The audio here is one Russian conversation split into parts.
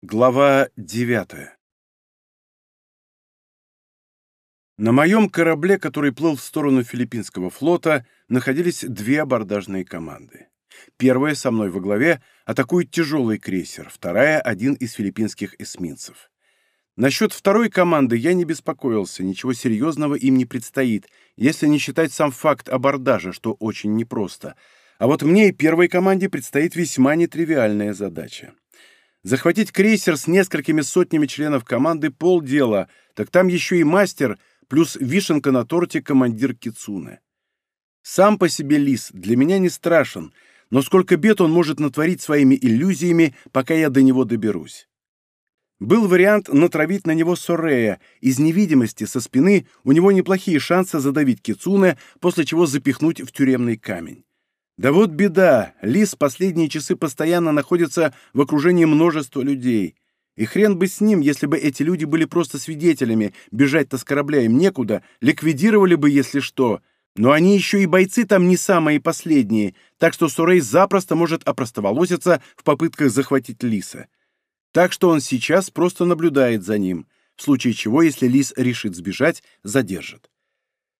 Глава девятая На моем корабле, который плыл в сторону филиппинского флота, находились две абордажные команды. Первая, со мной во главе, атакует тяжелый крейсер, вторая — один из филиппинских эсминцев. Насчет второй команды я не беспокоился, ничего серьезного им не предстоит, если не считать сам факт абордажа, что очень непросто. А вот мне и первой команде предстоит весьма нетривиальная задача. Захватить крейсер с несколькими сотнями членов команды — полдела, так там еще и мастер, плюс вишенка на торте командир Кицуны. Сам по себе лис для меня не страшен, но сколько бед он может натворить своими иллюзиями, пока я до него доберусь. Был вариант натравить на него Сорея. Из невидимости со спины у него неплохие шансы задавить Кицуне, после чего запихнуть в тюремный камень. Да вот беда, Лис последние часы постоянно находится в окружении множества людей. И хрен бы с ним, если бы эти люди были просто свидетелями, бежать-то с корабля им некуда, ликвидировали бы, если что. Но они еще и бойцы там не самые последние, так что Сурей запросто может опростоволоситься в попытках захватить Лиса. Так что он сейчас просто наблюдает за ним, в случае чего, если Лис решит сбежать, задержит.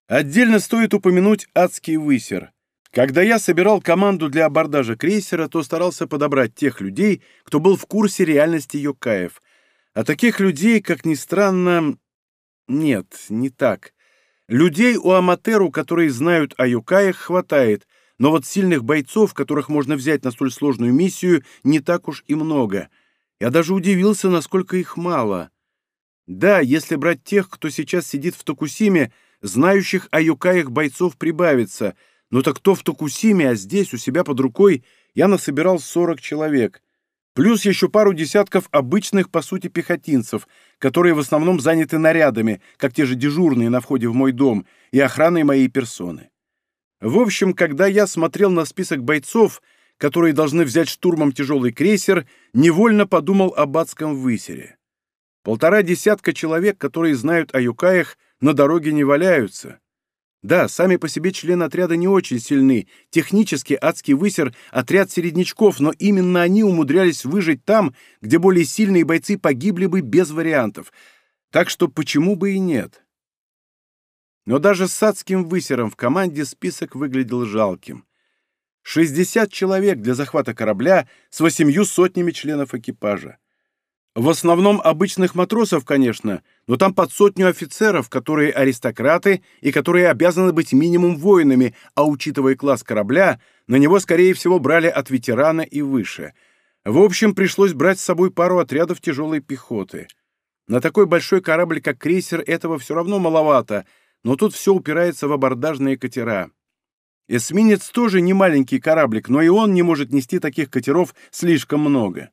Отдельно стоит упомянуть адский высер — когда я собирал команду для абордажа крейсера, то старался подобрать тех людей, кто был в курсе реальности Йокаев. А таких людей, как ни странно... Нет, не так. Людей у Аматеру, которые знают о Йокаях, хватает, но вот сильных бойцов, которых можно взять на столь сложную миссию, не так уж и много. Я даже удивился, насколько их мало. Да, если брать тех, кто сейчас сидит в Токусиме, знающих о Юкаях бойцов прибавится — ну так кто в Токусиме, а здесь, у себя под рукой, я насобирал 40 человек. Плюс еще пару десятков обычных, по сути, пехотинцев, которые в основном заняты нарядами, как те же дежурные на входе в мой дом, и охраной моей персоны. В общем, когда я смотрел на список бойцов, которые должны взять штурмом тяжелый крейсер, невольно подумал об адском высере. Полтора десятка человек, которые знают о юкаях, на дороге не валяются. Да, сами по себе члены отряда не очень сильны. Технически адский высер — отряд середнячков, но именно они умудрялись выжить там, где более сильные бойцы погибли бы без вариантов. Так что почему бы и нет? Но даже с адским высером в команде список выглядел жалким. 60 человек для захвата корабля с восемью сотнями членов экипажа. В основном обычных матросов, конечно, но там под сотню офицеров, которые аристократы и которые обязаны быть минимум воинами, а учитывая класс корабля, на него, скорее всего, брали от ветерана и выше. В общем, пришлось брать с собой пару отрядов тяжелой пехоты. На такой большой корабль, как крейсер, этого все равно маловато, но тут все упирается в абордажные катера. Эсминец тоже не маленький кораблик, но и он не может нести таких катеров слишком много.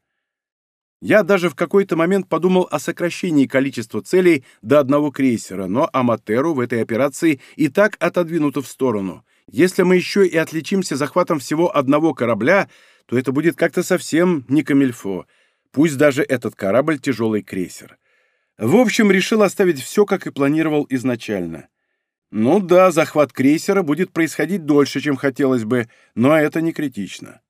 Я даже в какой-то момент подумал о сокращении количества целей до одного крейсера, но Аматеру в этой операции и так отодвинуто в сторону. Если мы еще и отличимся захватом всего одного корабля, то это будет как-то совсем не камильфо. Пусть даже этот корабль — тяжелый крейсер. В общем, решил оставить все, как и планировал изначально. Ну да, захват крейсера будет происходить дольше, чем хотелось бы, но это не критично.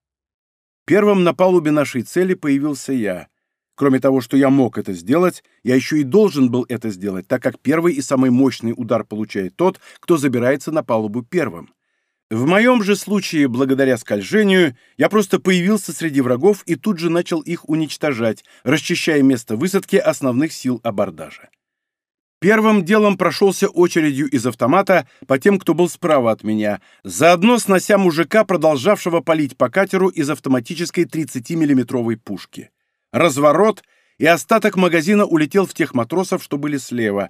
Первым на палубе нашей цели появился я — Кроме того, что я мог это сделать, я еще и должен был это сделать, так как первый и самый мощный удар получает тот, кто забирается на палубу первым. В моем же случае, благодаря скольжению, я просто появился среди врагов и тут же начал их уничтожать, расчищая место высадки основных сил абордажа. Первым делом прошелся очередью из автомата по тем, кто был справа от меня, заодно снося мужика, продолжавшего палить по катеру из автоматической 30-миллиметровой пушки разворот, и остаток магазина улетел в тех матросов, что были слева.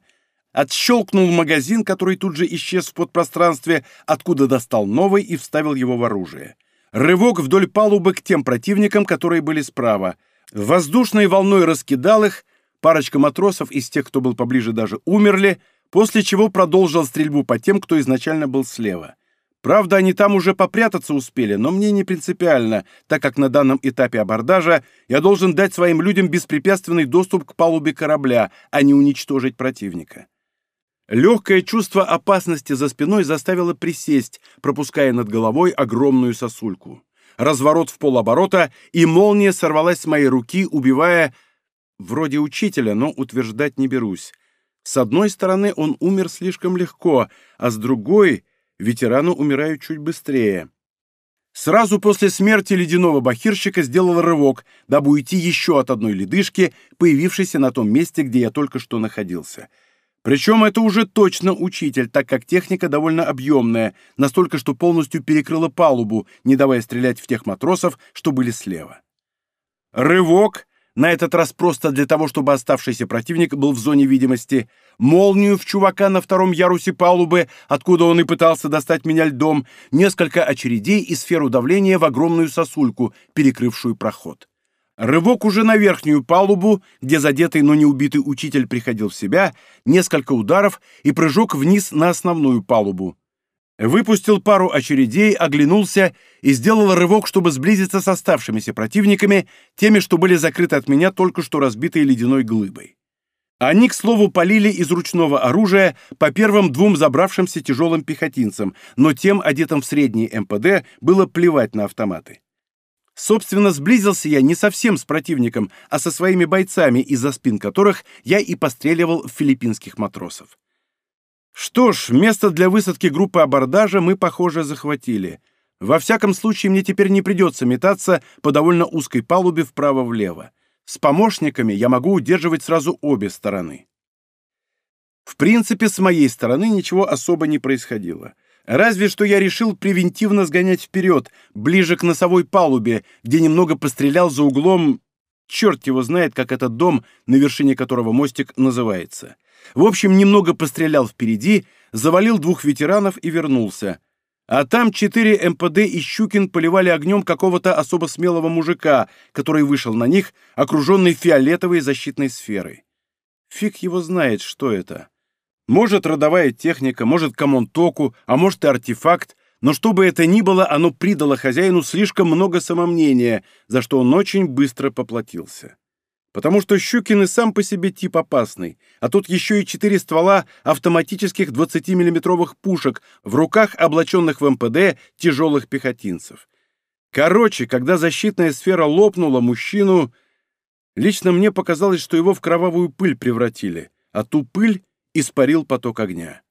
Отщелкнул магазин, который тут же исчез в подпространстве, откуда достал новый и вставил его в оружие. Рывок вдоль палубы к тем противникам, которые были справа. Воздушной волной раскидал их, парочка матросов из тех, кто был поближе, даже умерли, после чего продолжил стрельбу по тем, кто изначально был слева. Правда, они там уже попрятаться успели, но мне не принципиально, так как на данном этапе абордажа я должен дать своим людям беспрепятственный доступ к палубе корабля, а не уничтожить противника. Легкое чувство опасности за спиной заставило присесть, пропуская над головой огромную сосульку. Разворот в полоборота, и молния сорвалась с моей руки, убивая... вроде учителя, но утверждать не берусь. С одной стороны, он умер слишком легко, а с другой — ветераны умирают чуть быстрее. Сразу после смерти ледяного бахирщика сделал рывок, дабы уйти еще от одной ледышки, появившейся на том месте, где я только что находился. Причем это уже точно учитель, так как техника довольно объемная, настолько, что полностью перекрыла палубу, не давая стрелять в тех матросов, что были слева. Рывок, на этот раз просто для того, чтобы оставшийся противник был в зоне видимости, молнию в чувака на втором ярусе палубы, откуда он и пытался достать меня льдом, несколько очередей и сферу давления в огромную сосульку, перекрывшую проход. Рывок уже на верхнюю палубу, где задетый, но не убитый учитель приходил в себя, несколько ударов и прыжок вниз на основную палубу. Выпустил пару очередей, оглянулся и сделал рывок, чтобы сблизиться с оставшимися противниками, теми, что были закрыты от меня только что разбитой ледяной глыбой. Они, к слову, полили из ручного оружия по первым двум забравшимся тяжелым пехотинцам, но тем, одетым в средний МПД, было плевать на автоматы. Собственно, сблизился я не совсем с противником, а со своими бойцами, из-за спин которых я и постреливал филиппинских матросов. Что ж, место для высадки группы абордажа мы, похоже, захватили. Во всяком случае, мне теперь не придется метаться по довольно узкой палубе вправо-влево. С помощниками я могу удерживать сразу обе стороны. В принципе, с моей стороны ничего особо не происходило. Разве что я решил превентивно сгонять вперед, ближе к носовой палубе, где немного пострелял за углом... Черт его знает, как этот дом, на вершине которого мостик называется. В общем, немного пострелял впереди, завалил двух ветеранов и вернулся. А там четыре МПД и Щукин поливали огнем какого-то особо смелого мужика, который вышел на них, окруженный фиолетовой защитной сферой. Фиг его знает, что это. Может, родовая техника, может, комонтоку, а может и артефакт, но что бы это ни было, оно придало хозяину слишком много самомнения, за что он очень быстро поплатился потому что Щукин и сам по себе тип опасный, а тут еще и четыре ствола автоматических 20-миллиметровых пушек в руках облаченных в МПД тяжелых пехотинцев. Короче, когда защитная сфера лопнула мужчину, лично мне показалось, что его в кровавую пыль превратили, а ту пыль испарил поток огня.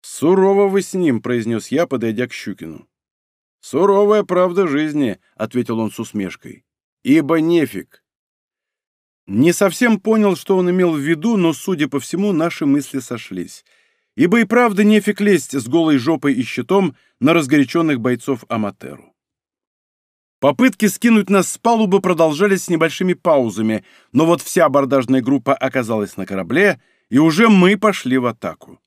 «Сурово вы с ним», — произнес я, подойдя к Щукину. «Суровая правда жизни», — ответил он с усмешкой. «Ибо нефиг. Не совсем понял, что он имел в виду, но, судя по всему, наши мысли сошлись. Ибо и правда нефиг лезть с голой жопой и щитом на разгоряченных бойцов Аматеру. Попытки скинуть нас с палубы продолжались с небольшими паузами, но вот вся абордажная группа оказалась на корабле, и уже мы пошли в атаку.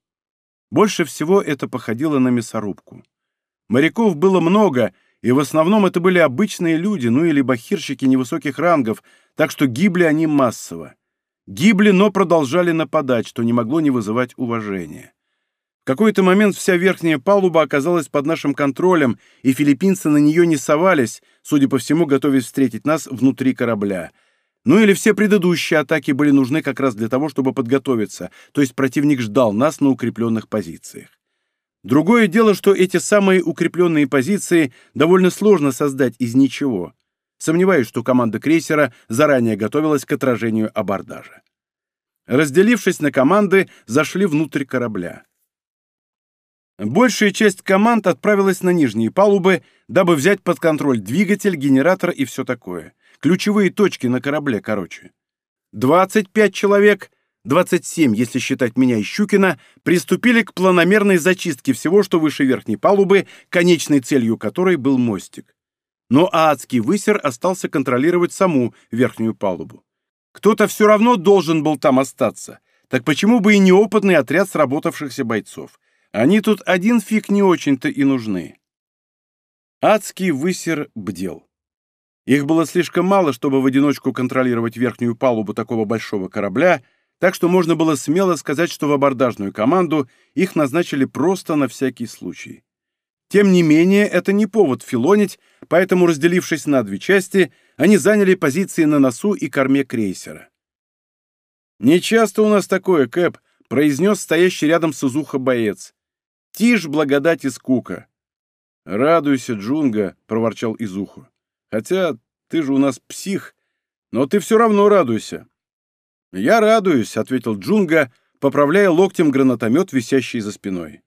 Больше всего это походило на мясорубку. Моряков было много, и в основном это были обычные люди, ну или бахирщики невысоких рангов, так что гибли они массово. Гибли, но продолжали нападать, что не могло не вызывать уважения. В какой-то момент вся верхняя палуба оказалась под нашим контролем, и филиппинцы на нее не совались, судя по всему, готовясь встретить нас внутри корабля. Ну или все предыдущие атаки были нужны как раз для того, чтобы подготовиться, то есть противник ждал нас на укрепленных позициях. Другое дело, что эти самые укрепленные позиции довольно сложно создать из ничего. Сомневаюсь, что команда крейсера заранее готовилась к отражению абордажа. Разделившись на команды, зашли внутрь корабля. Большая часть команд отправилась на нижние палубы, дабы взять под контроль двигатель, генератор и все такое. Ключевые точки на корабле, короче. 25 человек, 27, если считать меня и Щукина, приступили к планомерной зачистке всего, что выше верхней палубы, конечной целью которой был мостик но адский высер остался контролировать саму верхнюю палубу. Кто-то все равно должен был там остаться. Так почему бы и неопытный отряд сработавшихся бойцов? Они тут один фиг не очень-то и нужны. Адский высер бдел. Их было слишком мало, чтобы в одиночку контролировать верхнюю палубу такого большого корабля, так что можно было смело сказать, что в абордажную команду их назначили просто на всякий случай. Тем не менее, это не повод филонить, поэтому, разделившись на две части, они заняли позиции на носу и корме крейсера. «Не часто у нас такое, Кэп», — произнес стоящий рядом с Изуха боец. «Тишь, благодать и скука». «Радуйся, Джунга», — проворчал Изуху. «Хотя ты же у нас псих. Но ты все равно радуйся». «Я радуюсь», — ответил Джунга, поправляя локтем гранатомет, висящий за спиной.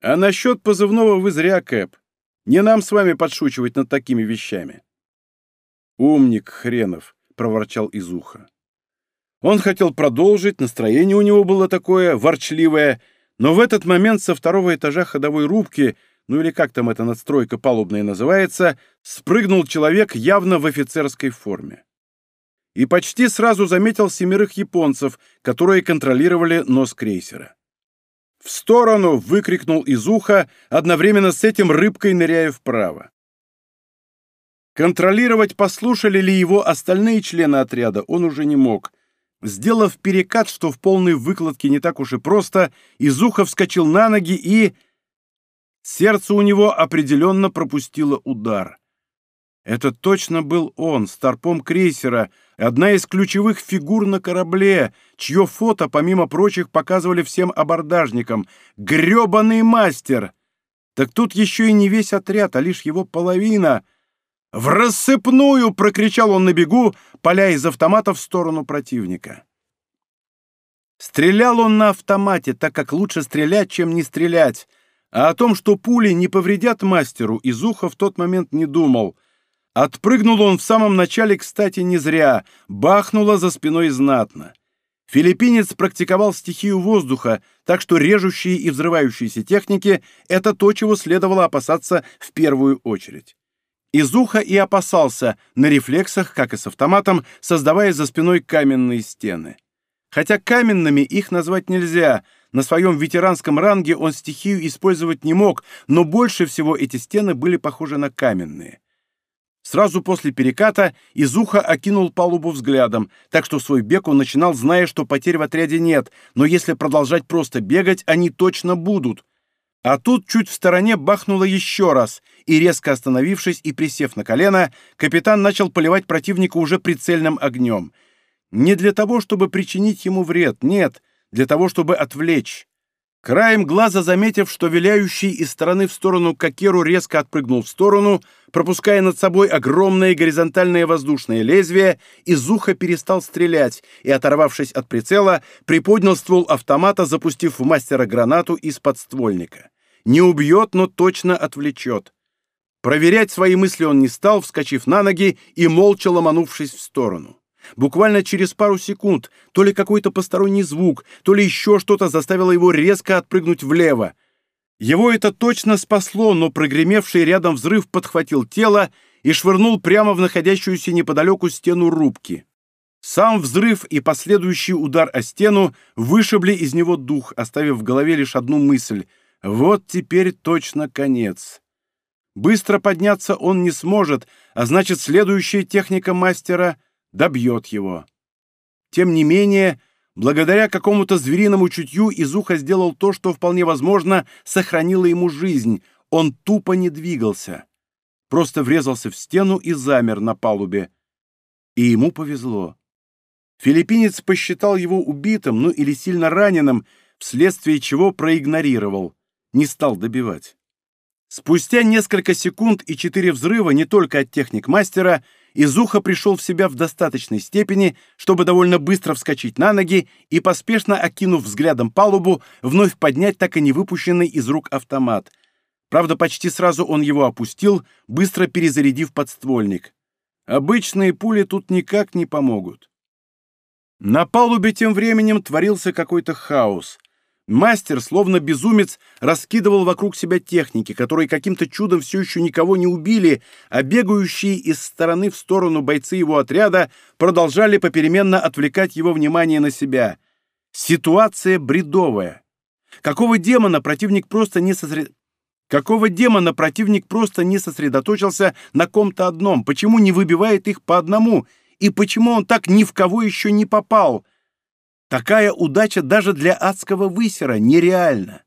«А насчет позывного вы зря, Кэп. Не нам с вами подшучивать над такими вещами». «Умник хренов», — проворчал из уха. Он хотел продолжить, настроение у него было такое ворчливое, но в этот момент со второго этажа ходовой рубки, ну или как там эта надстройка палубная называется, спрыгнул человек явно в офицерской форме. И почти сразу заметил семерых японцев, которые контролировали нос крейсера. «В сторону!» — выкрикнул из уха, одновременно с этим рыбкой ныряя вправо. Контролировать, послушали ли его остальные члены отряда, он уже не мог — Сделав перекат, что в полной выкладке не так уж и просто, Изухов вскочил на ноги и... Сердце у него определенно пропустило удар. Это точно был он, старпом крейсера, одна из ключевых фигур на корабле, чье фото, помимо прочих, показывали всем абордажникам. Гребаный мастер! Так тут еще и не весь отряд, а лишь его половина — «В рассыпную!» — прокричал он на бегу, поля из автомата в сторону противника. Стрелял он на автомате, так как лучше стрелять, чем не стрелять, а о том, что пули не повредят мастеру, из уха в тот момент не думал. Отпрыгнул он в самом начале, кстати, не зря, бахнуло за спиной знатно. Филиппинец практиковал стихию воздуха, так что режущие и взрывающиеся техники — это то, чего следовало опасаться в первую очередь. Из уха и опасался, на рефлексах, как и с автоматом, создавая за спиной каменные стены. Хотя каменными их назвать нельзя, на своем ветеранском ранге он стихию использовать не мог, но больше всего эти стены были похожи на каменные. Сразу после переката из уха окинул палубу взглядом, так что свой бег он начинал, зная, что потерь в отряде нет, но если продолжать просто бегать, они точно будут. А тут чуть в стороне бахнуло еще раз, и, резко остановившись и присев на колено, капитан начал поливать противника уже прицельным огнем. Не для того, чтобы причинить ему вред, нет, для того, чтобы отвлечь. Краем глаза заметив, что виляющий из стороны в сторону Кокеру резко отпрыгнул в сторону, пропуская над собой огромное горизонтальное воздушное лезвие, из уха перестал стрелять и, оторвавшись от прицела, приподнял ствол автомата, запустив в мастера гранату из подствольника. Не убьет, но точно отвлечет. Проверять свои мысли он не стал, вскочив на ноги и молча ломанувшись в сторону. Буквально через пару секунд то ли какой-то посторонний звук, то ли еще что-то заставило его резко отпрыгнуть влево. Его это точно спасло, но прогремевший рядом взрыв подхватил тело и швырнул прямо в находящуюся неподалеку стену рубки. Сам взрыв и последующий удар о стену вышибли из него дух, оставив в голове лишь одну мысль — вот теперь точно конец. Быстро подняться он не сможет, а значит, следующая техника мастера добьет его. Тем не менее, благодаря какому-то звериному чутью Изуха сделал то, что вполне возможно сохранило ему жизнь. Он тупо не двигался. Просто врезался в стену и замер на палубе. И ему повезло. Филиппинец посчитал его убитым, ну или сильно раненым, вследствие чего проигнорировал не стал добивать. Спустя несколько секунд и четыре взрыва не только от техник-мастера, Изуха пришел в себя в достаточной степени, чтобы довольно быстро вскочить на ноги и, поспешно окинув взглядом палубу, вновь поднять так и не выпущенный из рук автомат. Правда, почти сразу он его опустил, быстро перезарядив подствольник. Обычные пули тут никак не помогут. На палубе тем временем творился какой-то хаос. Мастер, словно безумец, раскидывал вокруг себя техники, которые каким-то чудом все еще никого не убили, а бегающие из стороны в сторону бойцы его отряда продолжали попеременно отвлекать его внимание на себя. Ситуация бредовая. Какого демона противник просто не сосред... Какого демона противник просто не сосредоточился на ком-то одном? Почему не выбивает их по одному? И почему он так ни в кого еще не попал? Такая удача даже для адского высера нереальна.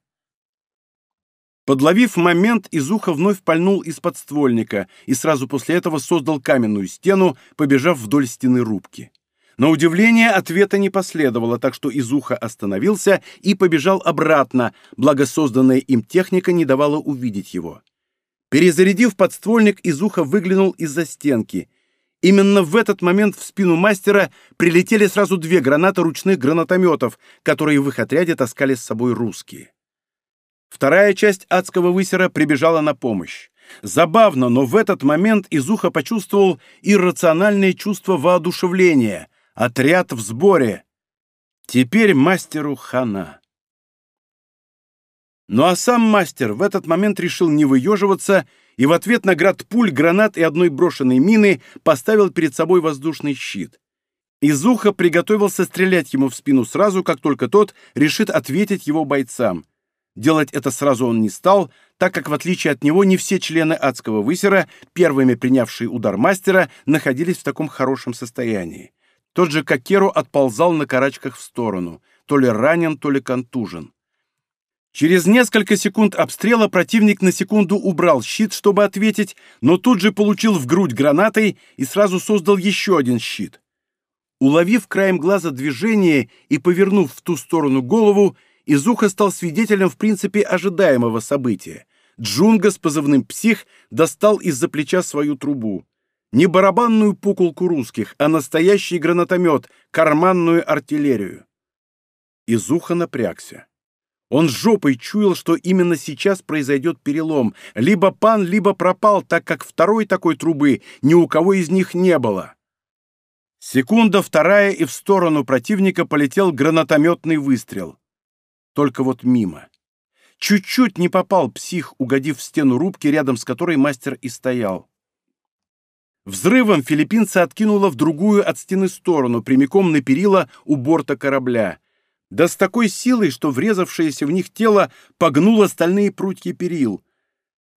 Подловив момент, Изуха вновь пальнул из подствольника и сразу после этого создал каменную стену, побежав вдоль стены рубки. На удивление ответа не последовало, так что Изуха остановился и побежал обратно, благо созданная им техника не давала увидеть его. Перезарядив подствольник, Изуха выглянул из-за стенки Именно в этот момент в спину мастера прилетели сразу две гранаты ручных гранатометов, которые в их отряде таскали с собой русские. Вторая часть адского высера прибежала на помощь. Забавно, но в этот момент Изуха почувствовал иррациональное чувство воодушевления. Отряд в сборе. Теперь мастеру хана. Ну а сам мастер в этот момент решил не выеживаться и в ответ на град пуль, гранат и одной брошенной мины поставил перед собой воздушный щит. Изуха приготовился стрелять ему в спину сразу, как только тот решит ответить его бойцам. Делать это сразу он не стал, так как, в отличие от него, не все члены адского высера, первыми принявшие удар мастера, находились в таком хорошем состоянии. Тот же Кокеру отползал на карачках в сторону, то ли ранен, то ли контужен. Через несколько секунд обстрела противник на секунду убрал щит, чтобы ответить, но тут же получил в грудь гранатой и сразу создал еще один щит. Уловив краем глаза движение и повернув в ту сторону голову, Изуха стал свидетелем в принципе ожидаемого события. Джунга с позывным «Псих» достал из-за плеча свою трубу. Не барабанную пукулку русских, а настоящий гранатомет, карманную артиллерию. Изуха напрягся. Он жопой чуял, что именно сейчас произойдет перелом. Либо пан, либо пропал, так как второй такой трубы ни у кого из них не было. Секунда вторая, и в сторону противника полетел гранатометный выстрел. Только вот мимо. Чуть-чуть не попал псих, угодив в стену рубки, рядом с которой мастер и стоял. Взрывом филиппинца откинуло в другую от стены сторону, прямиком на перила у борта корабля да с такой силой, что врезавшееся в них тело погнуло стальные прутья перил.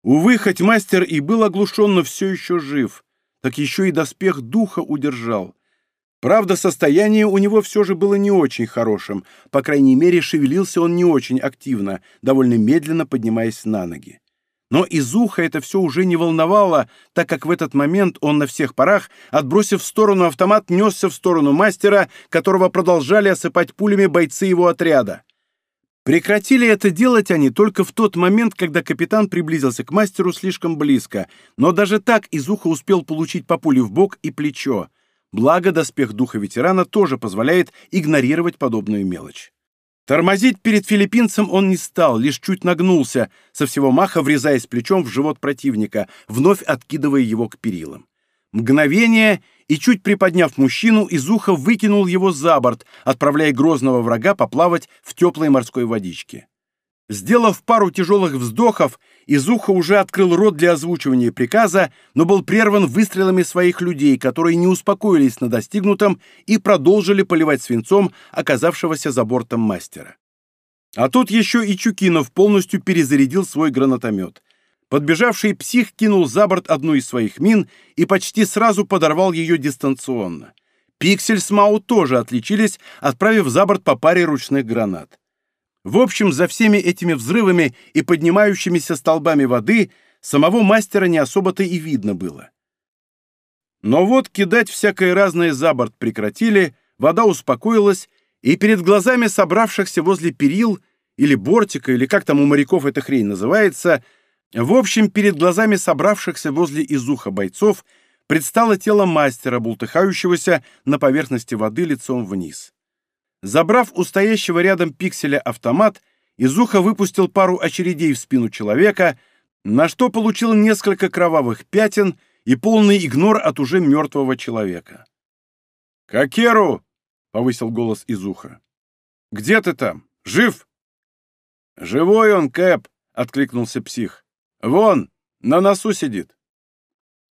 Увы, хоть мастер и был оглушен, но все еще жив, так еще и доспех духа удержал. Правда, состояние у него все же было не очень хорошим, по крайней мере, шевелился он не очень активно, довольно медленно поднимаясь на ноги. Но из уха это все уже не волновало, так как в этот момент он на всех парах, отбросив в сторону автомат, несся в сторону мастера, которого продолжали осыпать пулями бойцы его отряда. Прекратили это делать они только в тот момент, когда капитан приблизился к мастеру слишком близко, но даже так из уха успел получить по пуле в бок и плечо. Благо, доспех духа ветерана тоже позволяет игнорировать подобную мелочь. Тормозить перед филиппинцем он не стал, лишь чуть нагнулся, со всего маха врезаясь плечом в живот противника, вновь откидывая его к перилам. Мгновение, и чуть приподняв мужчину, из уха выкинул его за борт, отправляя грозного врага поплавать в теплой морской водичке. Сделав пару тяжелых вздохов, Изуха уже открыл рот для озвучивания приказа, но был прерван выстрелами своих людей, которые не успокоились на достигнутом и продолжили поливать свинцом оказавшегося за бортом мастера. А тут еще и Чукинов полностью перезарядил свой гранатомет. Подбежавший псих кинул за борт одну из своих мин и почти сразу подорвал ее дистанционно. Пиксель с Мау тоже отличились, отправив за борт по паре ручных гранат. В общем, за всеми этими взрывами и поднимающимися столбами воды самого мастера не особо-то и видно было. Но вот кидать всякое разное за борт прекратили, вода успокоилась, и перед глазами собравшихся возле перил или бортика, или как там у моряков эта хрень называется, в общем, перед глазами собравшихся возле изуха бойцов предстало тело мастера, бултыхающегося на поверхности воды лицом вниз. Забрав у стоящего рядом пикселя автомат, Изуха выпустил пару очередей в спину человека, на что получил несколько кровавых пятен и полный игнор от уже мертвого человека. «Кокеру!» — повысил голос Изуха. «Где ты там? Жив?» «Живой он, Кэп!» — откликнулся псих. «Вон, на носу сидит».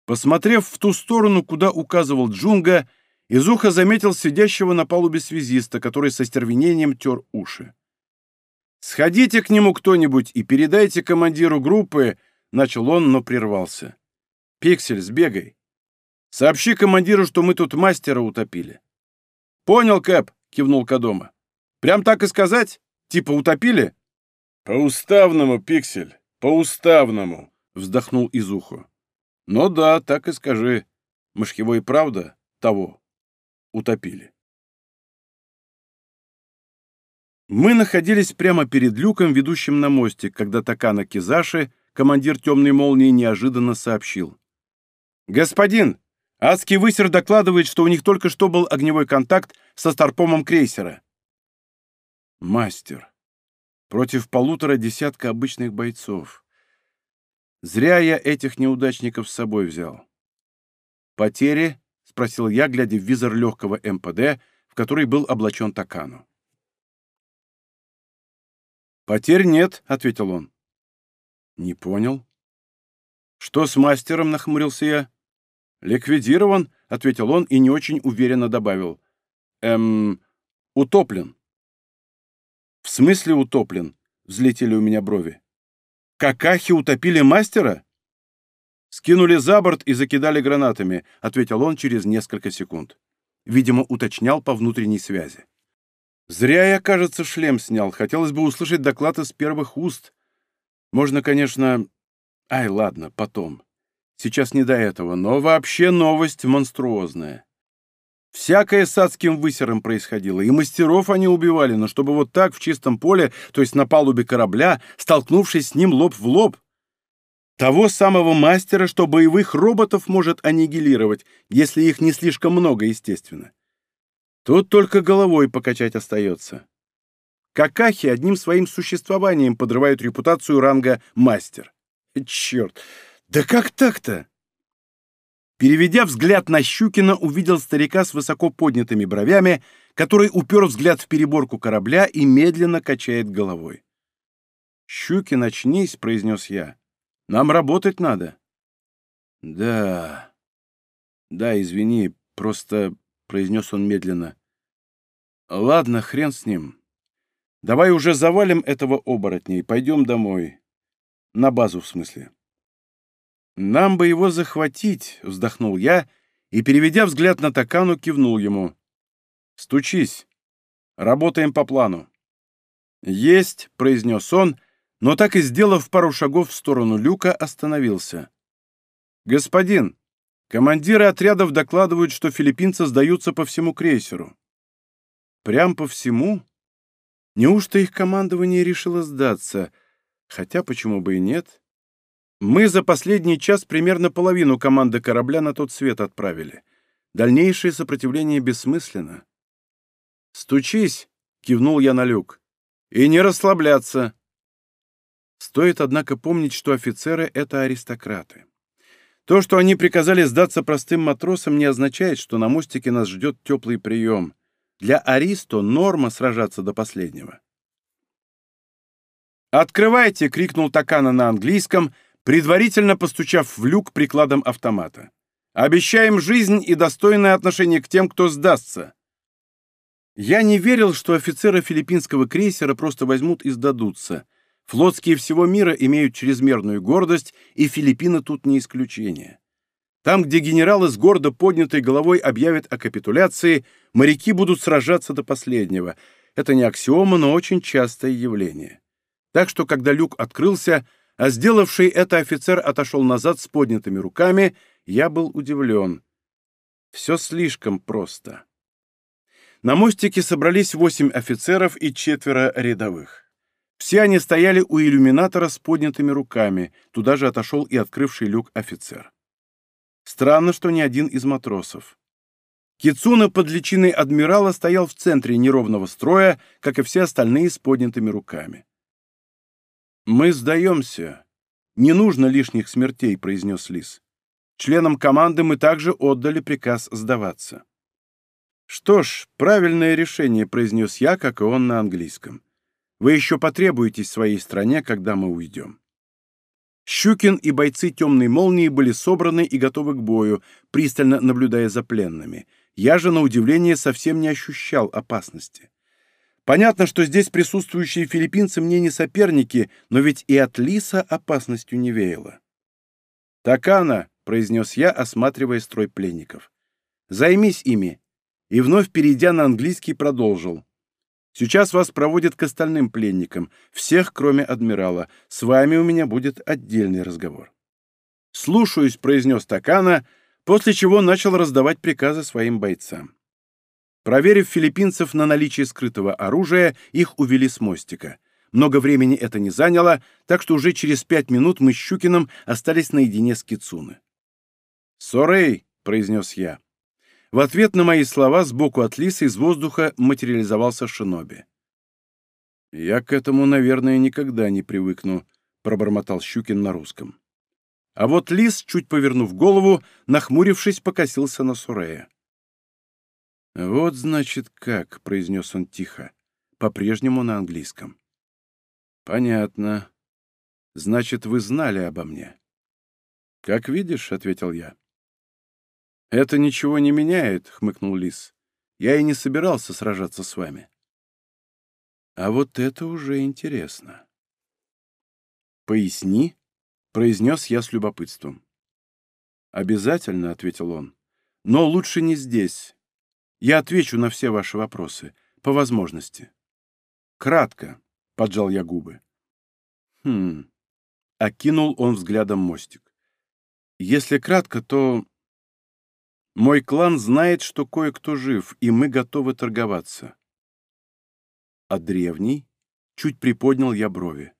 Посмотрев в ту сторону, куда указывал Джунга, Изуха заметил сидящего на палубе связиста, который со стервенением тер уши. «Сходите к нему кто-нибудь и передайте командиру группы», — начал он, но прервался. «Пиксель, сбегай. Сообщи командиру, что мы тут мастера утопили». «Понял, Кэп», — кивнул Кадома. «Прям так и сказать? Типа утопили?» «По-уставному, Пиксель, по-уставному», — вздохнул Изуху. «Ну да, так и скажи. Мы ж его и правда того» утопили. Мы находились прямо перед люком, ведущим на мостик, когда Такана Кизаши, командир темной молнии, неожиданно сообщил. «Господин, Адский высер докладывает, что у них только что был огневой контакт со старпомом крейсера. Мастер. Против полутора десятка обычных бойцов. Зря я этих неудачников с собой взял. «Потери?» — спросил я, глядя в визор легкого МПД, в который был облачен Такану. «Потерь нет», — ответил он. «Не понял». «Что с мастером?» — нахмурился я. «Ликвидирован», — ответил он и не очень уверенно добавил. «Эм, утоплен». «В смысле утоплен?» — взлетели у меня брови. «Какахи утопили мастера?» «Скинули за борт и закидали гранатами», — ответил он через несколько секунд. Видимо, уточнял по внутренней связи. «Зря я, кажется, шлем снял. Хотелось бы услышать доклад из первых уст. Можно, конечно... Ай, ладно, потом. Сейчас не до этого, но вообще новость монструозная. Всякое с адским высером происходило, и мастеров они убивали, но чтобы вот так в чистом поле, то есть на палубе корабля, столкнувшись с ним лоб в лоб. Того самого мастера, что боевых роботов может аннигилировать, если их не слишком много, естественно. Тут только головой покачать остается. Какахи одним своим существованием подрывают репутацию ранга мастер. Черт, да как так-то? Переведя взгляд на Щукина, увидел старика с высоко поднятыми бровями, который упер взгляд в переборку корабля и медленно качает головой. «Щукин, очнись», — произнес я. «Нам работать надо». «Да... Да, извини, просто...» — произнес он медленно. «Ладно, хрен с ним. Давай уже завалим этого оборотня и пойдем домой. На базу, в смысле». «Нам бы его захватить», — вздохнул я и, переведя взгляд на Такану, кивнул ему. «Стучись. Работаем по плану». «Есть», — произнес он, но так и сделав пару шагов в сторону люка, остановился. «Господин, командиры отрядов докладывают, что филиппинцы сдаются по всему крейсеру». «Прям по всему?» Неужто их командование решило сдаться? Хотя почему бы и нет? Мы за последний час примерно половину команды корабля на тот свет отправили. Дальнейшее сопротивление бессмысленно. «Стучись!» — кивнул я на люк. «И не расслабляться!» Стоит, однако, помнить, что офицеры — это аристократы. То, что они приказали сдаться простым матросам, не означает, что на мостике нас ждет теплый прием. Для аристо норма сражаться до последнего. «Открывайте!» — крикнул Такана на английском, предварительно постучав в люк прикладом автомата. «Обещаем жизнь и достойное отношение к тем, кто сдастся». Я не верил, что офицеры филиппинского крейсера просто возьмут и сдадутся. Флотские всего мира имеют чрезмерную гордость, и Филиппины тут не исключение. Там, где генералы с гордо поднятой головой объявят о капитуляции, моряки будут сражаться до последнего. Это не аксиома, но очень частое явление. Так что, когда люк открылся, а сделавший это офицер отошел назад с поднятыми руками, я был удивлен. Все слишком просто. На мостике собрались восемь офицеров и четверо рядовых. Все они стояли у иллюминатора с поднятыми руками, туда же отошел и открывший люк офицер. Странно, что ни один из матросов. Кицуна под личиной адмирала стоял в центре неровного строя, как и все остальные с поднятыми руками. «Мы сдаемся. Не нужно лишних смертей», — произнес Лис. «Членам команды мы также отдали приказ сдаваться». «Что ж, правильное решение», — произнес я, как и он на английском. «Вы еще потребуетесь своей стране, когда мы уйдем». Щукин и бойцы «Темной молнии» были собраны и готовы к бою, пристально наблюдая за пленными. Я же, на удивление, совсем не ощущал опасности. Понятно, что здесь присутствующие филиппинцы мне не соперники, но ведь и от лиса опасностью не веяло. «Такана», — произнес я, осматривая строй пленников, — «займись ими». И вновь, перейдя на английский, продолжил. «Сейчас вас проводят к остальным пленникам, всех, кроме адмирала. С вами у меня будет отдельный разговор». «Слушаюсь», — произнес Такана, после чего начал раздавать приказы своим бойцам. Проверив филиппинцев на наличие скрытого оружия, их увели с мостика. Много времени это не заняло, так что уже через пять минут мы с Щукиным остались наедине с Кицуны. «Сорей!» — произнес я. В ответ на мои слова сбоку от Лисы из воздуха материализовался Шиноби. «Я к этому, наверное, никогда не привыкну», — пробормотал Щукин на русском. А вот Лис, чуть повернув голову, нахмурившись, покосился на Сурея. «Вот, значит, как», — произнес он тихо, по-прежнему на английском. «Понятно. Значит, вы знали обо мне». «Как видишь», — ответил я. «Это ничего не меняет», — хмыкнул Лис. «Я и не собирался сражаться с вами». «А вот это уже интересно». «Поясни», — произнес я с любопытством. «Обязательно», — ответил он. «Но лучше не здесь. Я отвечу на все ваши вопросы, по возможности. Кратко, — поджал я губы. Хм. Окинул он взглядом мостик. Если кратко, то... Мой клан знает, что кое-кто жив, и мы готовы торговаться. А древний? Чуть приподнял я брови.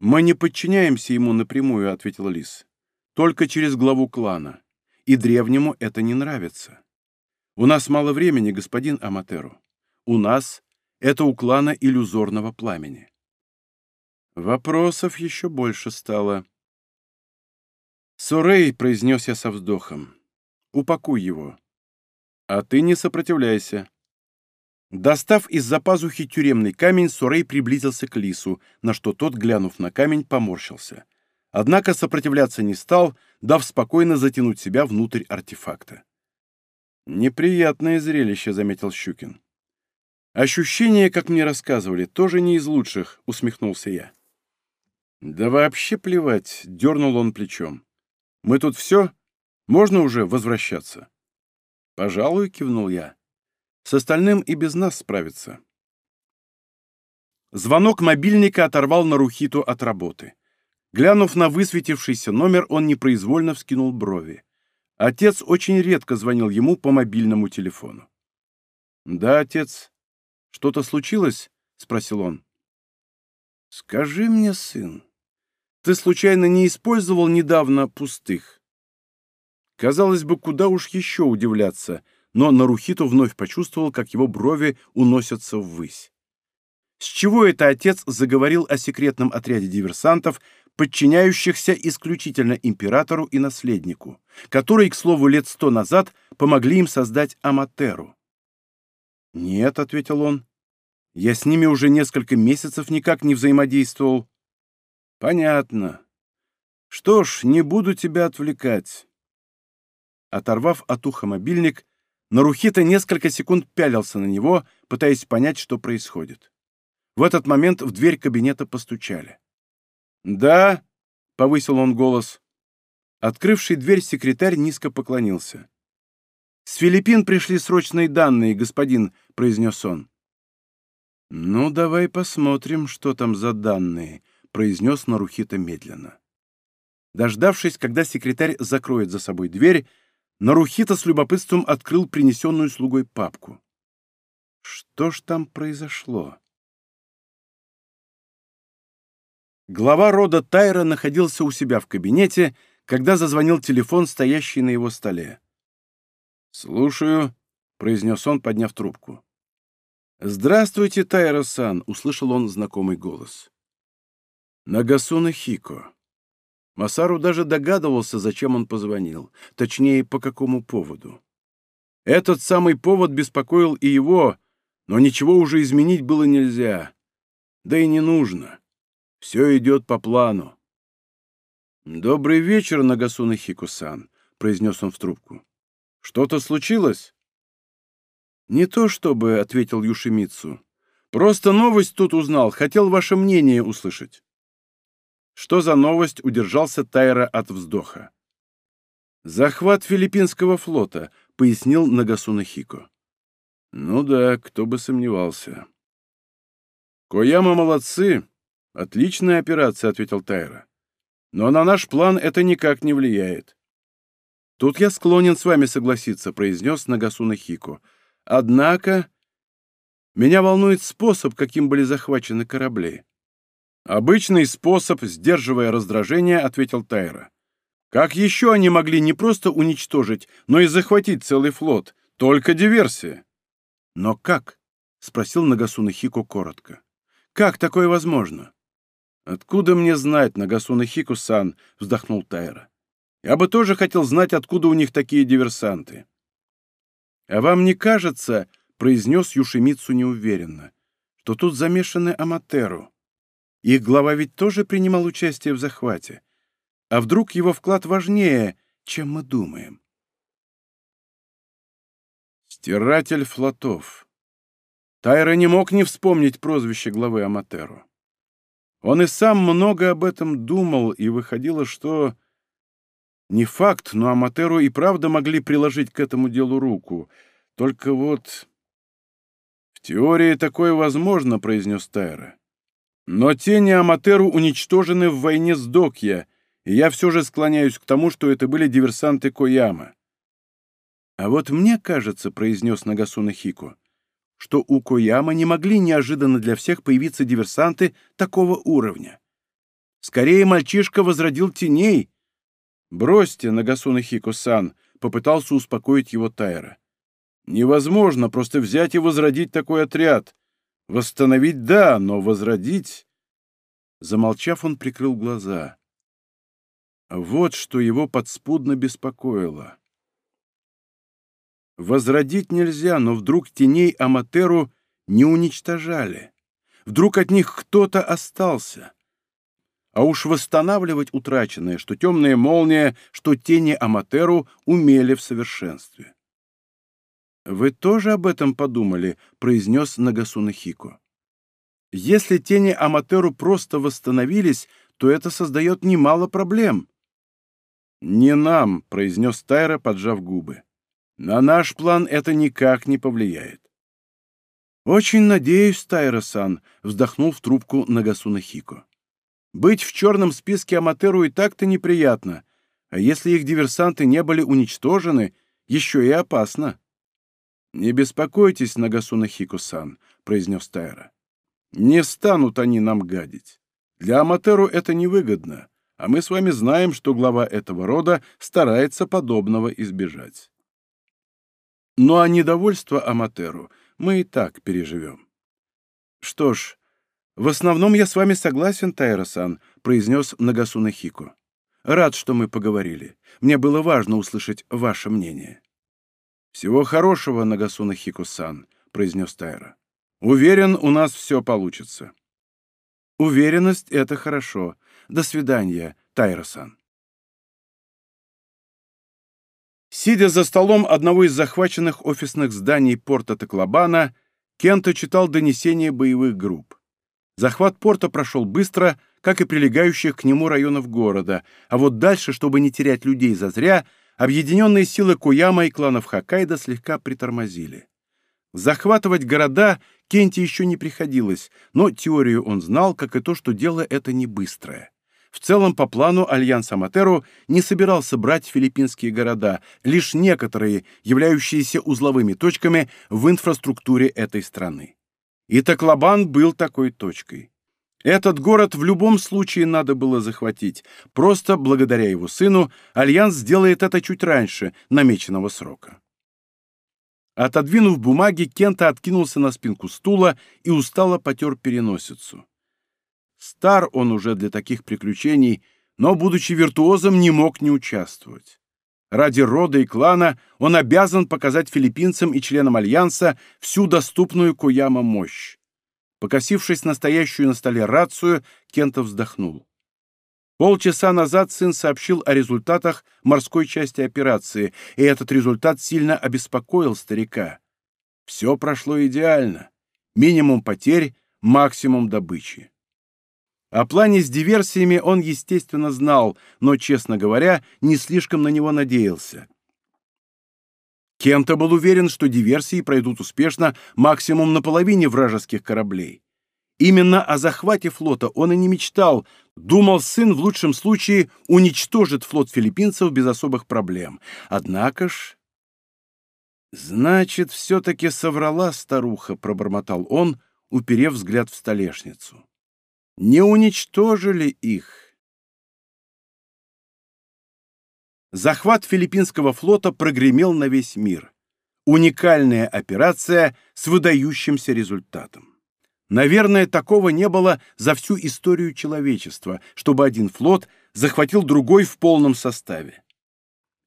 «Мы не подчиняемся ему напрямую», — ответил Лис. «Только через главу клана. И древнему это не нравится. У нас мало времени, господин Аматеру. У нас это у клана иллюзорного пламени. Вопросов еще больше стало. «Сурей», — произнес я со вздохом, — «упакуй его. А ты не сопротивляйся». Достав из-за пазухи тюремный камень, Сурей приблизился к лису, на что тот, глянув на камень, поморщился. Однако сопротивляться не стал, дав спокойно затянуть себя внутрь артефакта. «Неприятное зрелище», — заметил Щукин. «Ощущения, как мне рассказывали, тоже не из лучших», — усмехнулся я. «Да вообще плевать», — дернул он плечом. «Мы тут все? Можно уже возвращаться?» «Пожалуй», — кивнул я. «С остальным и без нас справиться». Звонок мобильника оторвал Нарухиту от работы. Глянув на высветившийся номер, он непроизвольно вскинул брови. Отец очень редко звонил ему по мобильному телефону. «Да, отец. Что-то случилось?» — спросил он. «Скажи мне, сын, ты случайно не использовал недавно пустых?» Казалось бы, куда уж еще удивляться, но Нарухиту вновь почувствовал, как его брови уносятся ввысь. С чего это отец заговорил о секретном отряде диверсантов, подчиняющихся исключительно императору и наследнику, которые, к слову, лет сто назад помогли им создать Аматеру. «Нет», — ответил он, — «я с ними уже несколько месяцев никак не взаимодействовал». «Понятно. Что ж, не буду тебя отвлекать». Оторвав от уха мобильник, Нарухита несколько секунд пялился на него, пытаясь понять, что происходит. В этот момент в дверь кабинета постучали. «Да», — повысил он голос. Открывший дверь секретарь низко поклонился. «С Филиппин пришли срочные данные, господин», — произнес он. «Ну, давай посмотрим, что там за данные», — произнес Нарухита медленно. Дождавшись, когда секретарь закроет за собой дверь, Нарухита с любопытством открыл принесенную слугой папку. Что ж там произошло? Глава рода Тайра находился у себя в кабинете, когда зазвонил телефон, стоящий на его столе. «Слушаю», — произнес он, подняв трубку. «Здравствуйте, Тайра-сан», — услышал он знакомый голос. Нагасуна Хико. Масару даже догадывался, зачем он позвонил, точнее, по какому поводу. Этот самый повод беспокоил и его, но ничего уже изменить было нельзя. Да и не нужно. Все идет по плану. «Добрый вечер, Нагасуна Хикусан», — произнес он в трубку. «Что-то случилось?» «Не то чтобы», — ответил Юшимицу. «Просто новость тут узнал, хотел ваше мнение услышать». Что за новость удержался Тайра от вздоха? «Захват филиппинского флота», — пояснил Нагасуна Хико. «Ну да, кто бы сомневался». «Кояма молодцы», «Отличная операция», — ответил Тайра. «Но на наш план это никак не влияет». «Тут я склонен с вами согласиться», — произнес Нагасуна Хико. «Однако меня волнует способ, каким были захвачены корабли». «Обычный способ, сдерживая раздражение», — ответил Тайра. Как еще они могли не просто уничтожить, но и захватить целый флот? Только диверсия. Но как? спросил Нагасуна Хико коротко. Как такое возможно? Откуда мне знать, Нагасуна Хико-сан, вздохнул Тайра. Я бы тоже хотел знать, откуда у них такие диверсанты. А вам не кажется, произнес Юшимицу неуверенно, что тут замешаны Аматеру? Их глава ведь тоже принимал участие в захвате. А вдруг его вклад важнее, чем мы думаем? Стиратель флотов. Тайра не мог не вспомнить прозвище главы Аматеру. Он и сам много об этом думал, и выходило, что... Не факт, но Аматеру и правда могли приложить к этому делу руку. Только вот... «В теории такое возможно», — произнес Тайра. «Но тени Аматеру уничтожены в войне с Докья, и я все же склоняюсь к тому, что это были диверсанты Кояма». «А вот мне кажется», — произнес Нагасуна Хико, что у Кояма не могли неожиданно для всех появиться диверсанты такого уровня. Скорее, мальчишка возродил теней. «Бросьте, Нагасуна Хико-сан», — попытался успокоить его Тайра. «Невозможно просто взять и возродить такой отряд. Восстановить — да, но возродить...» Замолчав, он прикрыл глаза. Вот что его подспудно беспокоило. Возродить нельзя, но вдруг теней Аматеру не уничтожали. Вдруг от них кто-то остался. А уж восстанавливать утраченное, что темная молния, что тени Аматеру умели в совершенстве. «Вы тоже об этом подумали?» — произнес Нагасуна Хико. «Если тени Аматеру просто восстановились, то это создает немало проблем». «Не нам», — произнес Тайра, поджав губы. На наш план это никак не повлияет. «Очень надеюсь, Тайра-сан», — вздохнул в трубку Нагасуна Хико. «Быть в черном списке Аматеру и так-то неприятно, а если их диверсанты не были уничтожены, еще и опасно». «Не беспокойтесь, Нагасуна Хико-сан», — произнес Тайра. «Не станут они нам гадить. Для Аматеру это невыгодно, а мы с вами знаем, что глава этого рода старается подобного избежать». Ну а недовольство Аматеру мы и так переживем. Что ж, в основном я с вами согласен, Тайра-сан, произнес Нагасуна Хико. Рад, что мы поговорили. Мне было важно услышать ваше мнение. Всего хорошего, Нагасуна Хико-сан, произнес Тайра. Уверен, у нас все получится. Уверенность — это хорошо. До свидания, Тайра-сан. Сидя за столом одного из захваченных офисных зданий порта Таклобана, Кенто читал донесения боевых групп. Захват порта прошел быстро, как и прилегающих к нему районов города, а вот дальше, чтобы не терять людей зазря, объединенные силы Куяма и кланов Хоккайдо слегка притормозили. Захватывать города Кенте еще не приходилось, но теорию он знал, как и то, что дело это не быстрое. В целом, по плану Альянс Аматеру не собирался брать филиппинские города, лишь некоторые, являющиеся узловыми точками в инфраструктуре этой страны. И Таклобан был такой точкой. Этот город в любом случае надо было захватить. Просто благодаря его сыну Альянс сделает это чуть раньше намеченного срока. Отодвинув бумаги, Кента откинулся на спинку стула и устало потер переносицу. Стар он уже для таких приключений, но, будучи виртуозом, не мог не участвовать. Ради рода и клана он обязан показать филиппинцам и членам Альянса всю доступную Куяма мощь. Покосившись на стоящую на столе рацию, Кента вздохнул. Полчаса назад сын сообщил о результатах морской части операции, и этот результат сильно обеспокоил старика. Все прошло идеально. Минимум потерь, максимум добычи. О плане с диверсиями он, естественно, знал, но, честно говоря, не слишком на него надеялся. Кента был уверен, что диверсии пройдут успешно максимум на половине вражеских кораблей. Именно о захвате флота он и не мечтал. Думал, сын в лучшем случае уничтожит флот филиппинцев без особых проблем. Однако ж... «Значит, все-таки соврала старуха», — пробормотал он, уперев взгляд в столешницу не уничтожили их. Захват филиппинского флота прогремел на весь мир. Уникальная операция с выдающимся результатом. Наверное, такого не было за всю историю человечества, чтобы один флот захватил другой в полном составе.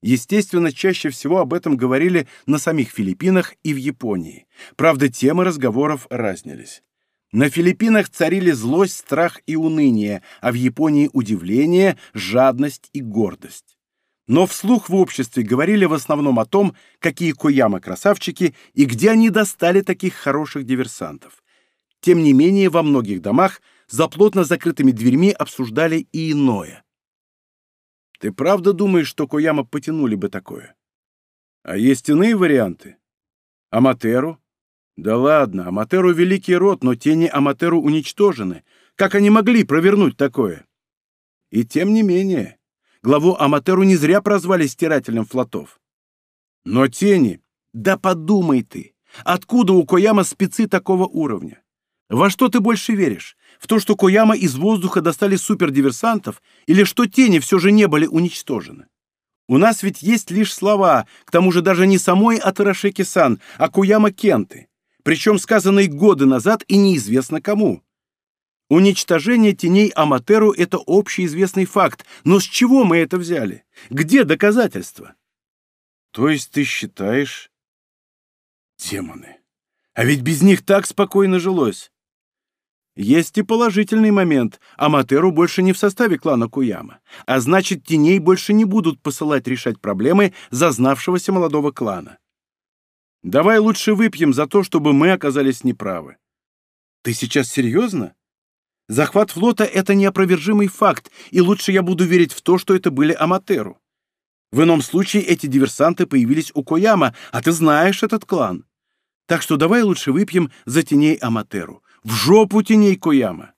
Естественно, чаще всего об этом говорили на самих Филиппинах и в Японии. Правда, темы разговоров разнились. На Филиппинах царили злость, страх и уныние, а в Японии удивление, жадность и гордость. Но вслух в обществе говорили в основном о том, какие Кояма красавчики и где они достали таких хороших диверсантов. Тем не менее, во многих домах за плотно закрытыми дверьми обсуждали и иное. Ты правда думаешь, что Кояма потянули бы такое? А есть иные варианты? Аматеру? Да ладно, Аматеру великий род, но тени Аматеру уничтожены. Как они могли провернуть такое? И тем не менее, Главу Аматеру не зря прозвали стирателем флотов. Но тени... Да подумай ты! Откуда у Кояма спецы такого уровня? Во что ты больше веришь? В то, что Кояма из воздуха достали супердиверсантов, или что тени все же не были уничтожены? У нас ведь есть лишь слова, к тому же даже не самой Атарашеки-сан, а Кояма Кенты, причем сказанные годы назад и неизвестно кому. Уничтожение теней Аматеру — это общеизвестный факт, но с чего мы это взяли? Где доказательства? То есть ты считаешь... Демоны. А ведь без них так спокойно жилось. Есть и положительный момент. Аматеру больше не в составе клана Куяма. А значит, теней больше не будут посылать решать проблемы зазнавшегося молодого клана. Давай лучше выпьем за то, чтобы мы оказались неправы. Ты сейчас серьезно? Захват флота — это неопровержимый факт, и лучше я буду верить в то, что это были Аматеру. В ином случае эти диверсанты появились у Кояма, а ты знаешь этот клан. Так что давай лучше выпьем за теней Аматеру. В жопу теней Кояма.